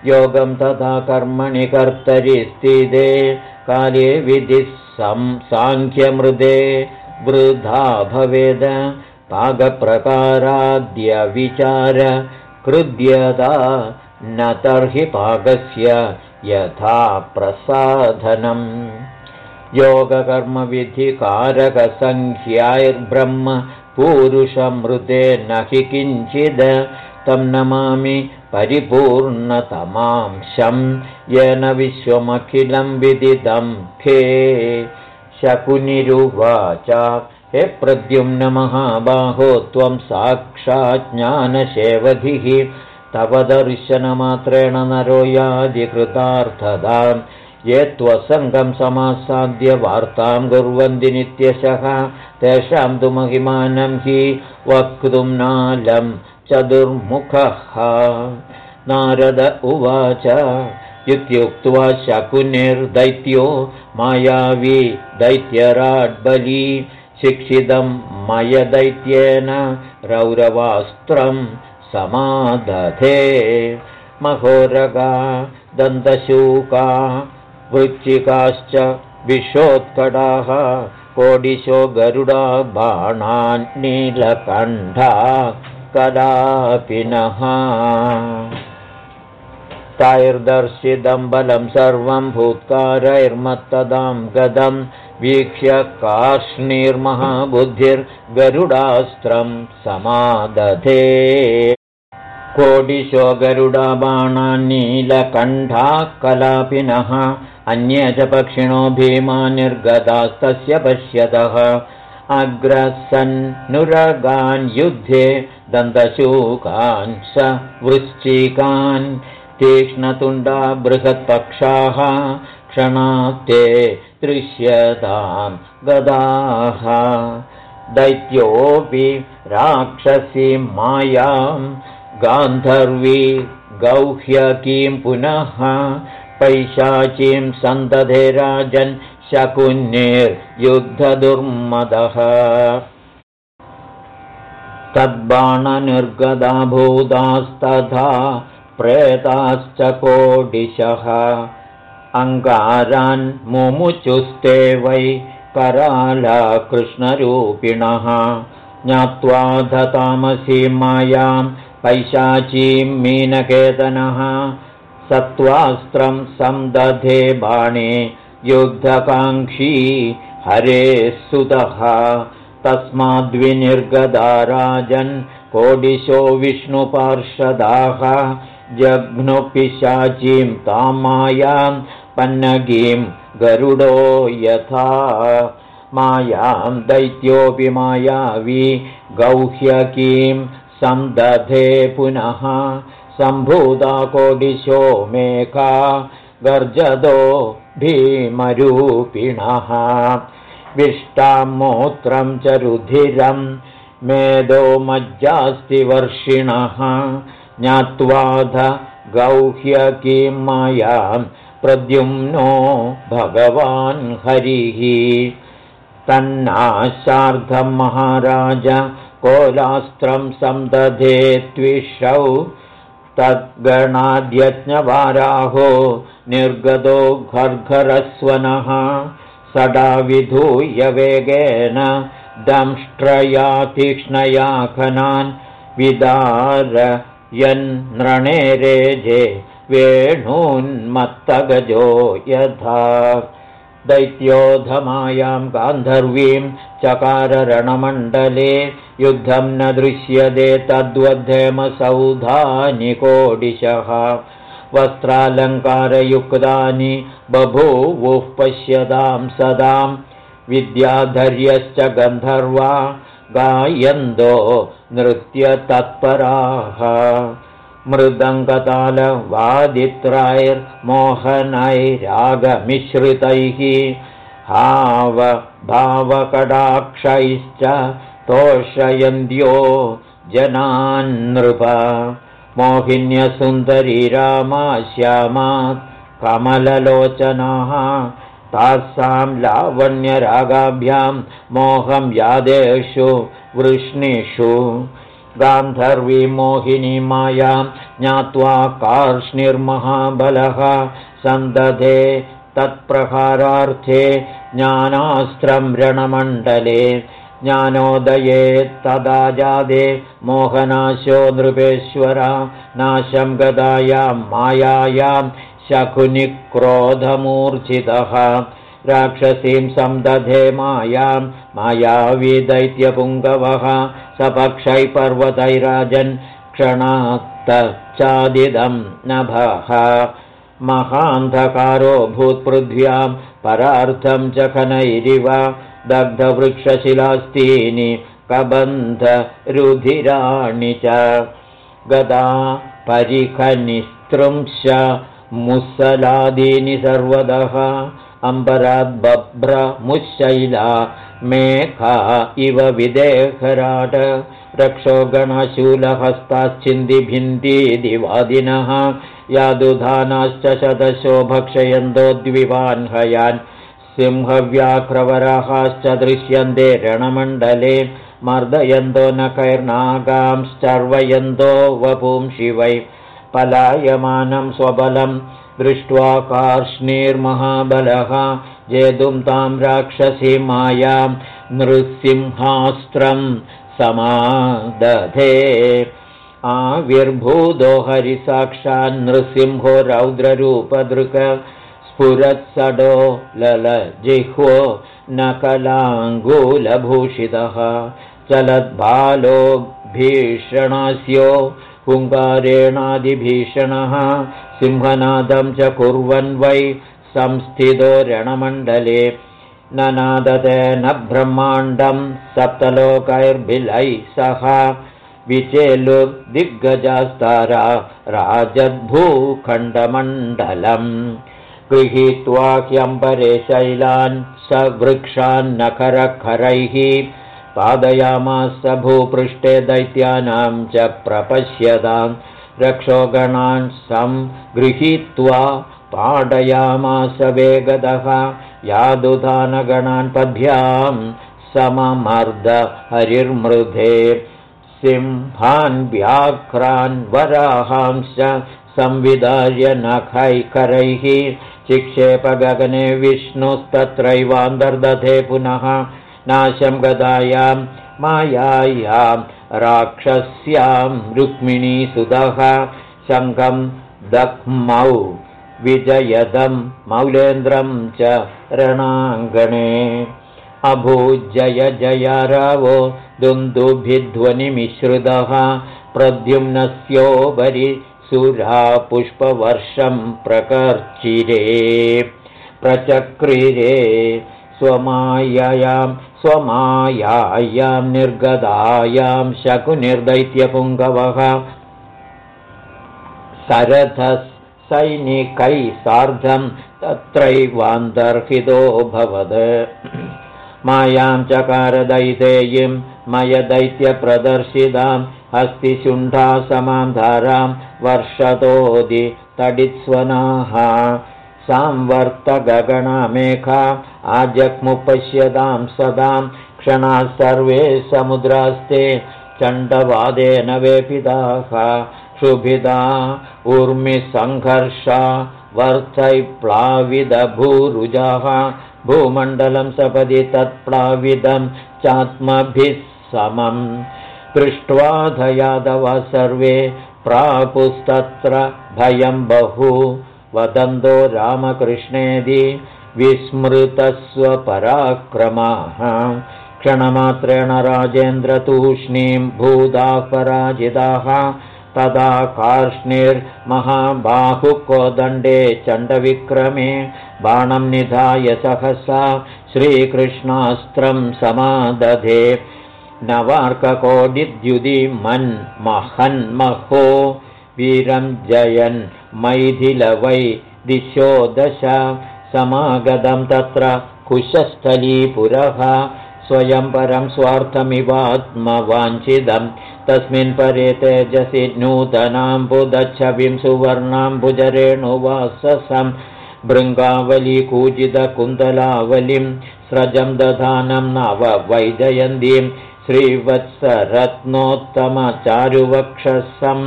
S1: योगं तथा कर्मणि कर्तरि स्थिते काले विधिः साङ्ख्यमृदे। वृथा भवेद। पाकप्रकाराद्यविचार कृद्यता न तर्हि पाकस्य यथा प्रसाधनम्। योगकर्मविधिकारकसङ्ख्याैर्ब्रह्म पूरुषमृते न हि किञ्चिद्। तं नमामि परिपूर्णतमांशं येन विश्वमखिलं विदितं खे। शकुनिरुवाच। हे प्रद्युम्नमहाबाहो त्वं साक्षाज्ञानशेवधिः तव दर्शनमात्रेण नरो यादिकृतार्थदाम् ये त्वसङ्गं समासाद्य वार्तां कुर्वन्ति नित्यशः। तेषां तु महिमानं हि वक्तुं नालं चतुर्मुखः। नारद उवाच इत्युक्त्वा शकुनिर्दैत्यो मायावी दैत्यराड्बली शिक्षितं मयदैत्येन रौरवास्त्रं समादधे। महोरगा दन्तशूका वृच्चिकाश्च विशोत्कटाः कोडिशो गरुडा बाणान्नीलकण्ठा कदापिनः तैर्दर्शितं बलं सर्वं भूत्कारैर्मत्तदां गदं वीक्ष्य कार्ष्णीर्महाबुद्धिर्गरुडास्त्रं समादधे। कोडिशो गरुडबाणान्नीलकण्ठाः कलापिनः अन्ये च पक्षिणो भीमा निर्गतास्तस्य पश्यतः। अग्रसन्नुरगान् युद्धे दन्तशूकान् स वृश्चिकान् तीक्ष्णतुण्डा बृहत्पक्षाः क्षणात्ते दृश्यतां गदाः। दैत्योऽपि राक्षसी मायां गान्धर्वी गौह्यकीं पुनः पैशाचीं सन्दधे राजन् शकुन्येर्युद्धदुर्मदः तद्बाणनिर्गदा भूतास्तथा प्रेताश्च कोडिशः। अङ्गारान् मुमुचुस्ते वै करालकृष्णरूपिणः ज्ञात्वा धतामसी मायां पैशाचीं मीनकेतनः। सत्त्वास्त्रं संदधे बाणे युद्धकाङ्क्षी हरे सुतः तस्माद्विनिर्गदा राजन् कोडिशो विष्णुपार्षदाः जघ्नुपिशाचीं तामायां पन्नगीं गरुडो यथा मायां दैत्योऽपि मायावी गौह्यकीं संदधे पुनः सम्भूता कोडिशो मेका गर्जदो भीमरूपिणः विष्टां मूत्रं च रुधिरं मेदो मज्जास्ति वर्षिणः। ज्ञात्वाध गौह्यकीं मायां प्रद्युम्नो भगवान् हरिः। तन्नाशार्धं महाराज कोलास्त्रं सन्दधे त्विषौ। तद्गणाद्यज्ञवाराहो निर्गतो घर्घरस्वनः सडाविधूय वेगेन दंष्ट्रया तीक्ष्णया खनान् विदार यन्नृणेरेजे वेणून्मत्तगजो यथा। दैत्योधमायां गान्धर्वीं चकाररणमण्डले युद्धं न दृश्यते तद्वद्धेमसौधानि कोडिशः वस्त्रालङ्कारयुक्तानि बभूवुः पश्यतां सदां विद्याधर्यश्च गन्धर्वा गायन्दो नृत्यतत्पराः। मृदङ्गतालवादित्रैर्मोहनैरागमिश्रितैः हावभावकडाक्षैश्च तोषयन्त्यो जनान्नृप मोहिन्यसुन्दरी रामा श्यामात् कमललोचनाः तासां लावण्यरागाभ्यां मोहं यादेषु वृष्णिषु गान्धर्वी मोहिनी मायां ज्ञात्वा कार्ष्णिर्महाबलः सन्दधे तत्प्रहारार्थे ज्ञानास्त्रं रणमण्डले ज्ञानोदये तदा जादे मोहनाशो नृपेश्वर नाशं गदायां मायायां शकुनिक्रोधमूर्छितः। राक्षसीं सन्दधे मायां मायावी दैत्यपुङ्गवः सपक्षै पर्वतैराजन् क्षणात्तच्चादिदं नभः। महान्धकारो भूत्पृथ्व्यां परार्थं च खनैरिव दग्धवृक्षशिलास्तीनि कबन्धरुधिराणि च गदा परिखनिस्त्रुंश मुसलादीनि सर्वदः अम्बराद्बभ्रमुशैला मेखा इव विदेहराट रक्षो गणशूलहस्ताश्चिन्दिभिन्दिवादिनः यादुधानाश्च शतशो भक्षयन्तो द्विवान्हयान् सिंहव्याघ्रवराहाश्च दृश्यन्ते रणमण्डले मर्दयन्तो नखैर्नागांश्चर्वयन्तो वपुंशिवै पलायमानं स्वबलं दृष्ट्वा कार्ष्णीर्महाबलः जेतुं तां राक्षसी मायां नृसिंहास्त्रं समादधे। आविर्भूतो हरिसाक्षान्नृसिंहो रौद्ररूपदृक् स्फुरत्सडो ललजिह्वो नकलाङ्गूलभूषितः। चलद्बालो भीषणास्यो हुङ्कारेणादिभीषणः। सिंहनादं च कुर्वन् वै संस्थितो रणमण्डले। ननादतेन ब्रह्माण्डं सप्तलोकैर्भिलैः सह। विचेलुर्दिग्गजास्तारा राजद्भूखण्डमण्डलम् गृहीत्वा ह्यम्बरे शैलान् स वृक्षान्नखरखरैः पादयामास भूपृष्ठे दैत्यानां च प्रपश्यतां रक्षोगणान् सङ्गृहीत्वा पाडयामास वेगदः यादुधानगणान् पद्भ्यां सममर्द हरिर्मृधे सिंहान् व्याघ्रान् वराहांश्च संविधार्य नखैकरैः चिक्षेपगगने विष्णुस्तत्रैवान्तर्दधे पुनः नाशं गदायां मायायां राक्षस्यां रुक्मिणीसुतः शङ्खं दह्मौ विजयदं मौलेन्द्रं च रणाङ्गणे अभूजय जय रावो दुन्दुभिध्वनिमिश्रुतः प्रद्युम्नस्योपरि सुरापुष्पवर्षं प्रकर्चिरे प्रचक्रिरे स्वमायां स्वमायायां निर्गदायां शकुनिर्दैत्यपुङ्गवः। सरथः सैनिकैः सार्धं तत्रैवान्तर्हितोऽभवत् मायां चकारदैतेयीं मयदैत्यप्रदर्शितां हस्तिशुण्ठा समां धारां वर्षतोदि तडित्स्वनाः। सांवर्तगगणामेखा आजग्मुपश्यतां सदां क्षणाः सर्वे समुद्रास्ते चण्डवादेन वेपिताः। क्षुभिदा ऊर्मिसङ्घर्षा वर्थैप्लाविदभूरुजाः भूमण्डलं सपदि तत्प्लाविदं चात्मभिः समम् दृष्ट्वा धयादव सर्वे प्रापुस्तत्र भयं बहु। वदन्तो रामकृष्णेदि विस्मृतस्वपराक्रमाः। क्षणमात्रेण राजेन्द्रतूष्णीं भूताः पराजिताः तदा कार्ष्णिर्महाबाहुकोदण्डे चण्डविक्रमे बाणं निधाय सहसा श्रीकृष्णास्त्रं समादधे नवार्ककोडिद्युदिमन्महन्महो वीरं जयन् मैथिलवै दिशो दश समागतं तत्र कुशस्थलीपुरः स्वयं परं स्वार्थमिवात्मवाञ्छिदं तस्मिन् परे तेजसि नूतनाम्बुदच्छविं सुवर्णाम्बुजरेणुवाससं भृङ्गावलीकूजितकुन्दलावलिं स्रजं दधानं नववैजयन्तीं श्रीवत्सरत्नोत्तमचारुवक्षसं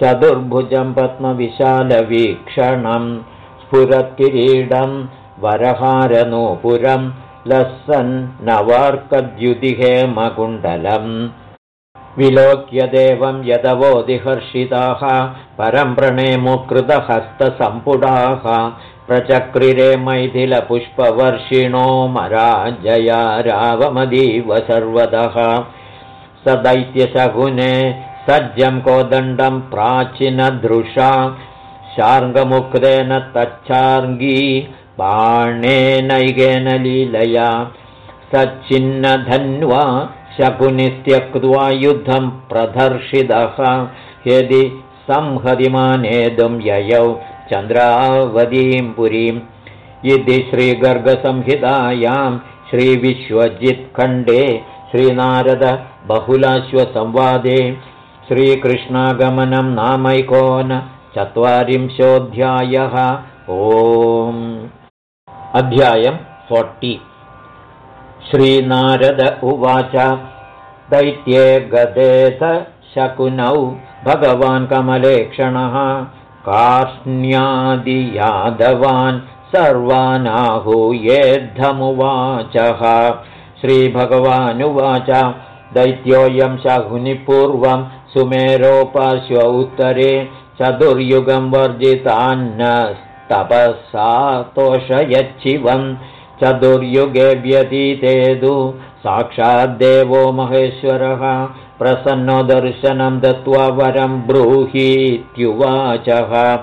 S1: चतुर्भुजं पद्मविशालवीक्षणं स्फुरत्किरीडं वरहारनूपुरं लस्सन्नवार्कद्युतिहेमकुण्डलम् विलोक्य देवं यदवोदिहर्षिताः परं प्रणेमुकृतहस्तसम्पुडाः प्रचक्रिरे मैथिलपुष्पवर्षिणो मराजया रावमदीव सर्वतः स दैत्यशगुने सज्जं कोदण्डं प्राचीनदृशा। शार्ङ्गमुक्तेन तच्छार्ङ्गी बाणेनैगेन लीलया। सच्चिन्नधन्वा शकुनित्यक्त्वा युद्धं प्रदर्शितः। यदि संहतिमानेदुं ययौ चन्द्रावतीं पुरीम् इति श्रीगर्गसंहितायां श्रीविश्वजित्खण्डे श्रीनारदबहुलाश्वसंवादे श्रीकृष्णागमनं नामैकोन चत्वारिंशोऽध्यायः। ओम्। अध्यायं फोर्टि। श्रीनारद उवाच दैत्ये गदेत शकुनौ भगवान् कमलेक्षणः कार्ष्ण्यादियादवान् सर्वानाहूयेद्धमुवाचः श्रीभगवानुवाच दैत्योऽयं शकुनिपूर्वं सुमेरोपार्श्व उत्तरे चतुर्युगं वर्जितान्नस्तपसा तोषयच्छिवम् चतुर्युगे व्यतीतेदु साक्षाद्देवो महेश्वरः प्रसन्नो दर्शनं दत्त्वा वरं ब्रूहीत्युवाचः।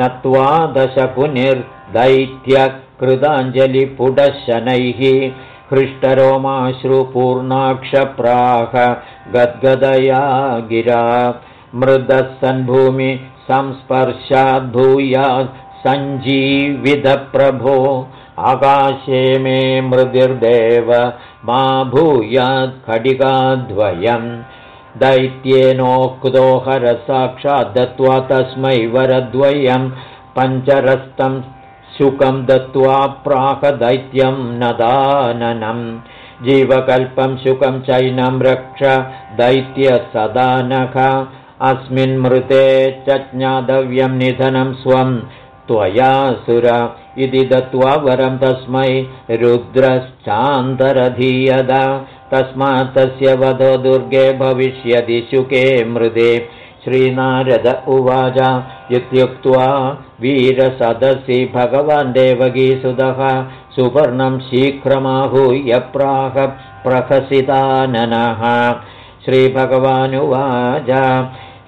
S1: नत्वा दशकुनिर्दैत्यकृताञ्जलिपुडशनैः हृष्टरोमाश्रुपूर्णाक्षप्राह गद्गदया गिरा। मृदः सन्भूमि संस्पर्शाद्भूयात् सञ्जीविदप्रभो आकाशे मे मृदिर्देव मा भूयात् खडिगाद्वयम् दैत्येनोक्तो हरसाक्षात् दत्त्वा तस्मै वरद्वयं पञ्चरस्तं शुकं दत्त्वा प्राकदैत्यं नदाननं। जीवकल्पं शुकं चैनं रक्ष दैत्यसदानख अस्मिन् मृते च ज्ञातव्यं निधनं स्वं त्वया सुर इति दत्त्वा वरं तस्मै रुद्रश्चान्तरधीयद। तस्मात् तस्य वधो दुर्गे भविष्यति शुके मृदे। श्रीनारद उवाच इत्युक्त्वा वीरसदसि भगवान् देवगीसुधः सुवर्णं शीघ्रमाहूय प्राह प्रहसिताननः श्रीभगवानुवाच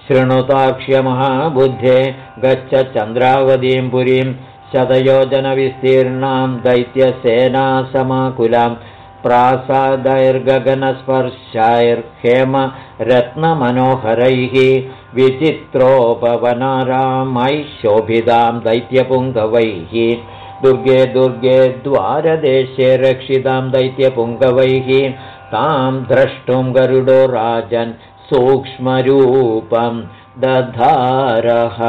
S1: शृणुताक्ष्यमहाबुद्धे गच्छ चन्द्रावतीं पुरीं शतयोजनविस्तीर्णां दैत्यसेनासमाकुलां प्रासादैर्गगनस्पर्शाैर्हेम रत्नमनोहरैः विचित्रोपवनारामैः शोभितां दैत्यपुङ्गवैः दुर्गे दुर्गे द्वारदेशे रक्षितां दैत्यपुङ्गवैः तां द्रष्टुं गरुडो राजन् सूक्ष्मरूपं दधारः।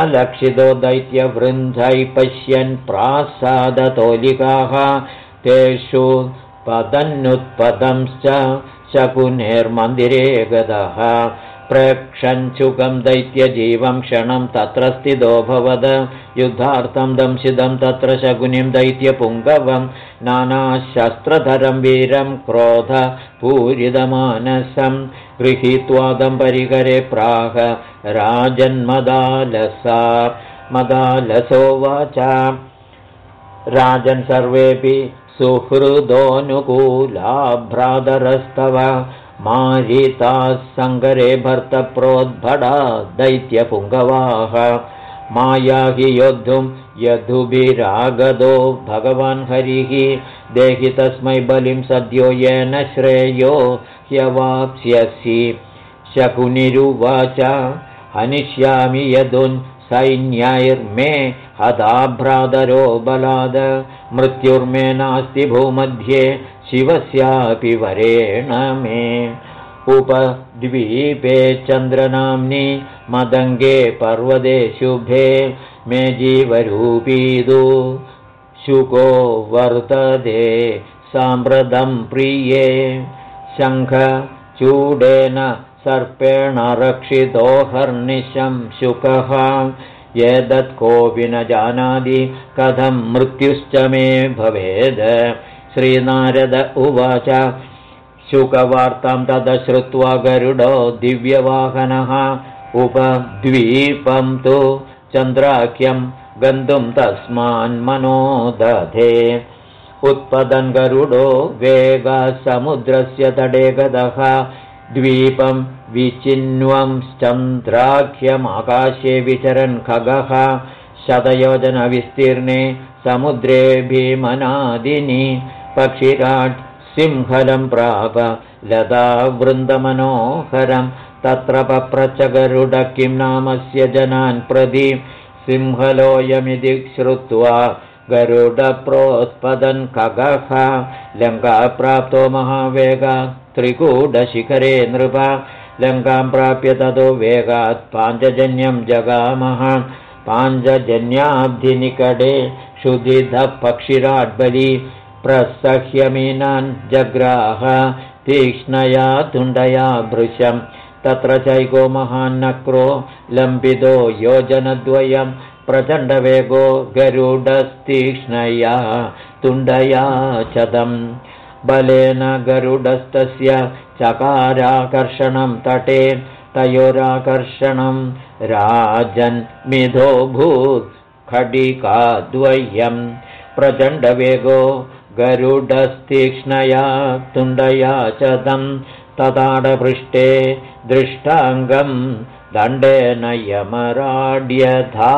S1: अलक्षितो दैत्यवृन्धैः पश्यन् प्रासादतोलिकाः। तेषु पदन्नुत्पदंश्च शकुनेर्मन्दिरे गतः प्रक्षञ्चुकं दैत्यजीवं क्षणं तत्र स्थितोऽभवद युद्धार्थं दंशितं तत्र शकुनिं दैत्यपुङ्गवं। नानाशस्त्रधरं वीरं क्रोध पूरितमानसं गृहीत्वादं परिकरे प्राह। राजन्मदालसा मदालसोवाच राजन् सर्वेऽपि सुहृदोऽनुकूला भ्रातरस्तव मारिताः सङ्गरे भर्तप्रोद्भटा दैत्यपुङ्गवाः। माया हि योद्धुं यदुभिरागदो भगवान् हरिः। देहि तस्मै बलिं सद्यो येन श्रेयो ह्यवाप्स्यसि। शकुनिरुवाच हनिष्यामि यदुन् सैन्यैर्मे हताभ्रातरो बलाद। मृत्युर्मे नास्ति भूमध्ये शिवस्यापि वरेण मे। उपद्वीपे चन्द्रनाम्नि मदङ्गे पर्वते शुभे मे जीवरूपीदु शुको वर्तते साम्प्रतं प्रिये। शङ्खचूडेन सर्पेण रक्षितोऽहर्निशं शुकः। एतत् कोऽपि न जानाति कथं मृत्युश्च मे भवेद्। श्रीनारद उवाच। शुकवार्तां तद श्रुत्वा गरुडो दिव्यवाहनः। उपद्वीपं तु चन्द्राख्यं गन्तुं तस्मान्मनो दधे उत्पदन् गरुडो वेगसमुद्रस्य तडे गतः द्वीपं विचिन्वंश्चन्द्राख्यमाकाशे विचरन् खगः शतयोजनविस्तीर्णे समुद्रे भीमनादिनि पक्षिराट् सिंहलं प्राप लता वृन्दमनोहरं तत्र पप्रच गरुड किं नामस्य जनान् प्रति सिंहलोऽयमिति श्रुत्वा गरुडप्रोत्पदन् खगः लङ्काप्राप्तो महावेग त्रिकूटशिखरे नृप लङ्कां प्राप्य ततो वेगात् पाञ्चजन्यं जगामः। पाञ्चजन्याब्धिनिकटे क्षुधिधः पक्षिराड्बली प्रसह्यमीनान् जग्राह तीक्ष्णया तुण्डया भृशं तत्र चैको महान्नक्रो लम्बितो योजनद्वयं प्रचण्डवेगो गरुडस्तीक्ष्णया तुण्डया चदम् बलेन गरुडस्तस्य चकाराकर्षणं तटे तयोराकर्षणं राजन्मिधोऽभूत् खडिकाद्वयं प्रचण्डवेगो गरुडस्तीक्ष्णया तुण्डया च तं तताडपृष्ठे दृष्टाङ्गं दण्डेन यमराड्यथा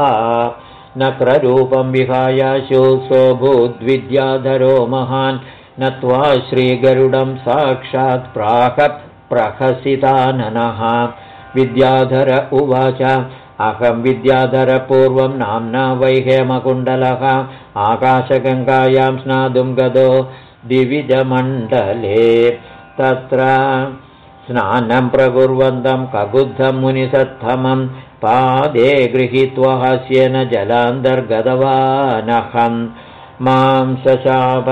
S1: नक्ररूपं विहायाशु स्वभूद्विद्याधरो महान् नत्वा श्रीगरुडं साक्षात् प्राहत् प्रहसिताननः। विद्याधर उवाच अहं विद्याधरपूर्वं नाम्ना वैहेमकुण्डलः आकाशगङ्गायां स्नातुं गतो दिविजमण्डले तत्र स्नानं प्रकुर्वन्तं कबुद्धं मुनिसत्थमं। पादे गृहीत्वा हास्येन मां शशाप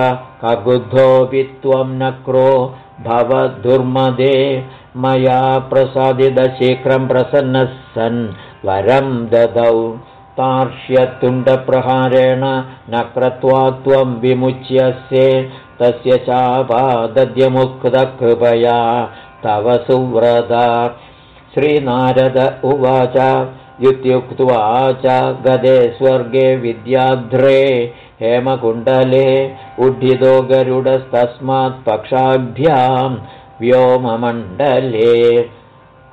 S1: कगुद्धोऽपि त्वं नक्रो भवदुर्मदे मया प्रसादितशीघ्रं प्रसन्नः सन्। वरं ददौ। तार्ष्यतुण्डप्रहारेण न क्रत्वा त्वं विमुच्यसे। तस्य चापादद्यमुक्तकृपया। तव सुव्रता। श्रीनारद उवाच। इत्युक्त्वा च गदे स्वर्गे विद्याध्रे हेमकुण्डले उड्ढितो गरुडस्तस्मात् पक्षाभ्यां व्योममण्डले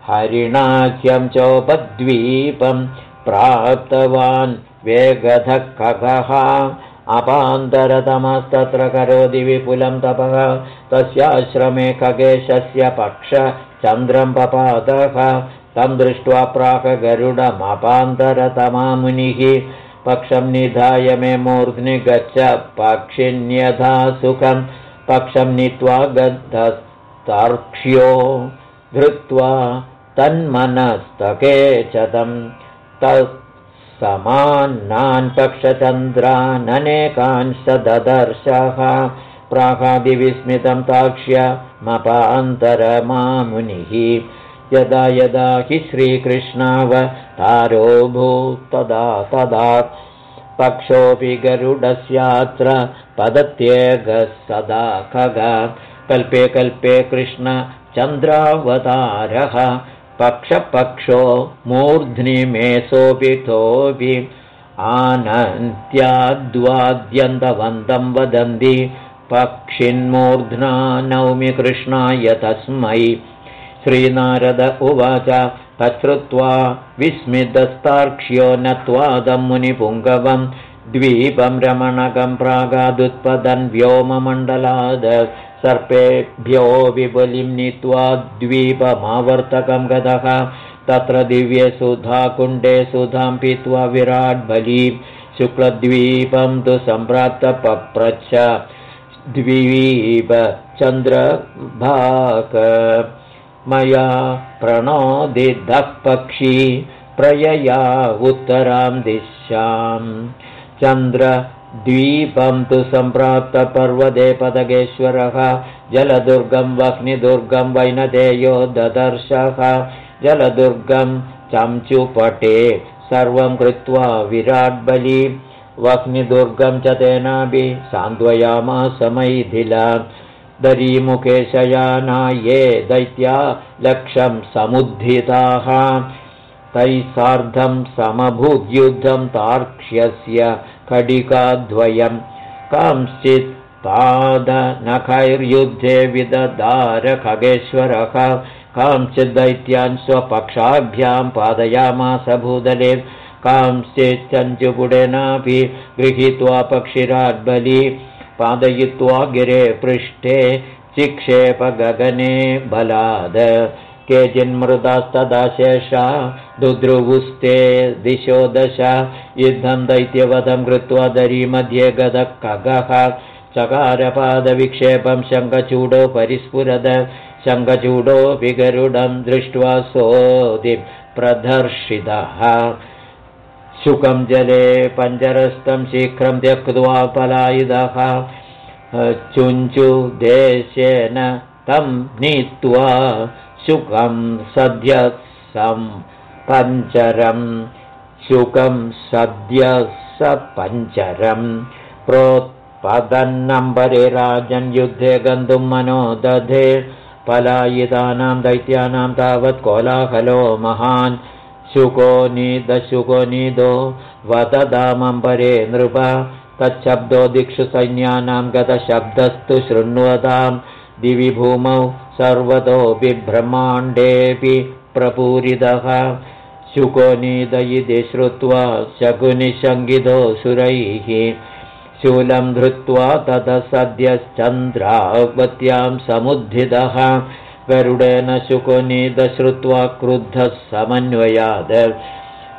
S1: हरिणाख्यं चोपद्वीपं प्राप्तवान् वेगधः खगः अपान्तरतमस्तत्र करोति विपुलं तपः। तस्याश्रमे खगेशस्य पक्ष चन्द्रं पपातः। तं दृष्ट्वा प्राक् गरुडमपान्तरतमामुनिः पक्षं निधाय मे मूर्ध्नि गच्छ पक्षिण्यथा सुखं। पक्षं नीत्वा गद्धस्तार्क्ष्यो धृत्वा तन्मनस्तके च तं। तत्समान्नान् पक्षचन्द्राननेकान् स ददर्शः प्राहादिविस्मितं ताक्ष्यमपान्तरमामुनिः यदा यदा हि श्रीकृष्णावतारोऽभूत् तदा तदा पक्षोऽपि गरुडस्यात्र पदत्येगः सदा खग। कल्पे कल्पे कृष्णचन्द्रावतारः पक्षपक्षो मूर्ध्नि मेसोऽपितोऽपि आनन्त्याद्वाद्यन्तवन्तं वदन्ति पक्षिन्मूर्ध्ना नौमि कृष्णाय तस्मै श्रीनारद उवाच तच्छ्रुत्वा विस्मितस्तार्क्ष्यो नत्वादं मुनिपुङ्गवं द्वीपं रमणकं प्रागादुत्पदन् व्योममण्डलाद सर्पेभ्यो विबलिं नीत्वा द्वीपमावर्तकं गतः तत्र दिव्ये सुधाकुण्डे सुधां पीत्वा विराट् बली शुक्लद्वीपं तु सम्प्राप्तपप्रच्छ द्वीप चन्द्रभाक मया प्रणोदिद्धः पक्षी प्रयया उत्तरां दिशां चन्द्रद्वीपं तु सम्प्राप्तपर्वते पदगेश्वरः जलदुर्गं वह्निदुर्गं वैनदेयो ददर्शः जलदुर्गं चञ्चुपटे सर्वं कृत्वा विराट्बली वह्निदुर्गं च तेनापि सान्त्वयामासमैथिला दरीमुखे शयाना ये दैत्या लक्षं समुद्धिताः। तैः सार्धं समभूद्युद्धं तार्क्ष्यस्य खडिकाद्वयं कांश्चित् पादनखैर्युद्धे विददारखगेश्वरः कांश्चित् दैत्यान् स्वपक्षाभ्यां पादयामास भूदले। कांश्चिच्चञ्चुपुडेनापि गृहीत्वा पक्षिराड्बली पादयित्वा गिरे पृष्ठे चिक्षेपगगने बलाद। केचिन्मृदास्तदा शेषा दुद्रुवुस्ते दिशो दश। युद्धं दैत्यवधं कृत्वा दरीमध्ये गदः खगः चकारपादविक्षेपं शङ्खचूडो परिस्फुरद। शङ्खचूडो विगरुडं दृष्ट्वा सोदि प्रदर्शितः शुकं जले पञ्जरस्थं शीघ्रं त्यक्त्वा पलायुधः चुञ्चुदेशेन तं नीत्वा शुकं सद्य सं पञ्चरं। शुकं सद्य स पञ्चरं प्रोत्पदन्नम्बरे राजन् युद्धे गन्तुं मनो दधे पलायितानां दैत्यानां तावत् कोलाहलो महान् शुको नीदशुको नीदो वददामम्बरे नृप तच्छब्दो दिक्षु सैन्यानां गतशब्दस्तु शृण्वतां दिवि भूमौ सर्वतो बिभ्रह्माण्डेऽपि प्रपूरितः शुको नीद इति श्रुत्वा शकुनिशङ्गितो सुरैः शूलं धृत्वा ततः सद्यश्चन्द्रावत्यां समुद्धितः गरुडेन शुकुनिदश्रुत्वा क्रुद्धः समन्वयाद।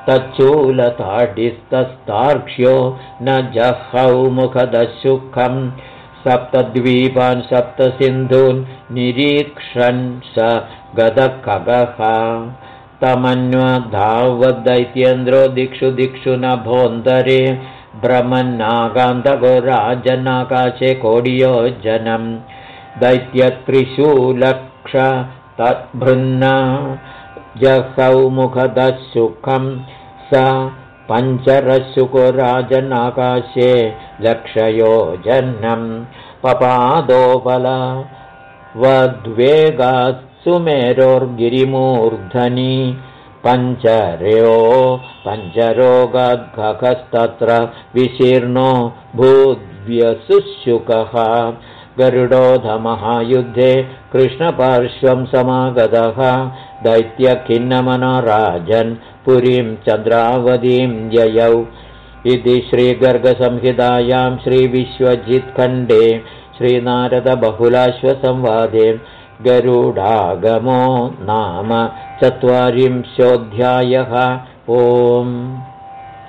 S1: तच्चूलताडिस्तस्तार्क्ष्यो न जहौ मुखदशुखं सप्तद्वीपान् सप्तसिन्धून् निरीक्षन् स गदखगः तमन्वधावद्दैत्येन्द्रो दिक्षु दिक्षु न भोन्दरे भ्रमन्नागान्तगो राजनाकाशे कोडियोजनम् तद्भृन्न जसौ मुखदशुखं स पञ्चरशुको राजनाकाशे लक्षयो जह्नं पपादोपल वद्वेगात् सुमेरोर्गिरिमूर्धनि पञ्चर्यो पञ्चरोगद्घस्तत्र विशीर्णो भूद्व्यसुशुकः गरुडोधमहायुद्धे कृष्णपार्श्वं समागतः। दैत्यखिन्नमनो राजन् पुरीं चन्द्रावतीं ययौ इति श्रीगर्गसंहितायां श्रीविश्वजित्खण्डे श्रीनारदबहुलाश्वसंवादे गरुडागमो नाम चत्वारिंशोऽध्यायः। ओम्